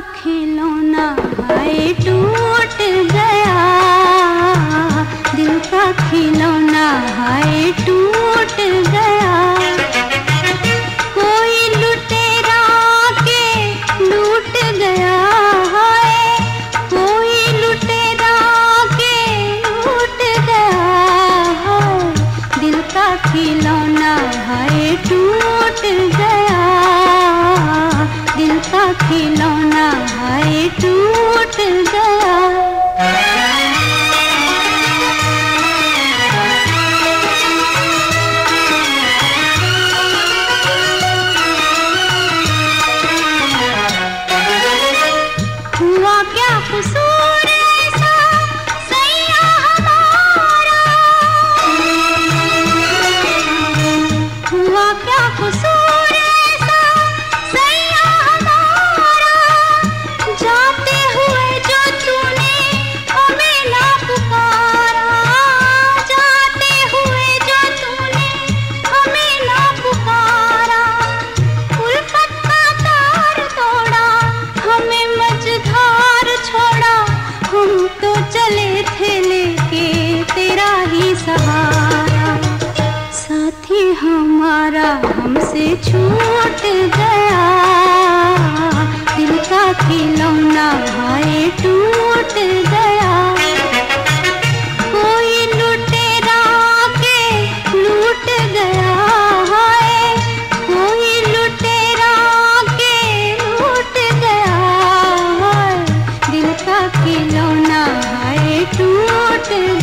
खिलौना है टूट गया। दिल का खिलौना है टूट गया। कोई लुटेरा के लूट गया है कोई लुटेरा के लूट गया हाय। दिल का खिलौना है टूट गया। दिल का खिलौना Pues ojos हमारा हमसे छूट गया। दिल का खिलौना भाई टूट गया। कोई लुटेरा के लूट गया है कोई लुटेरा के लूट गया है दिल का खिलौना भाई टूट गया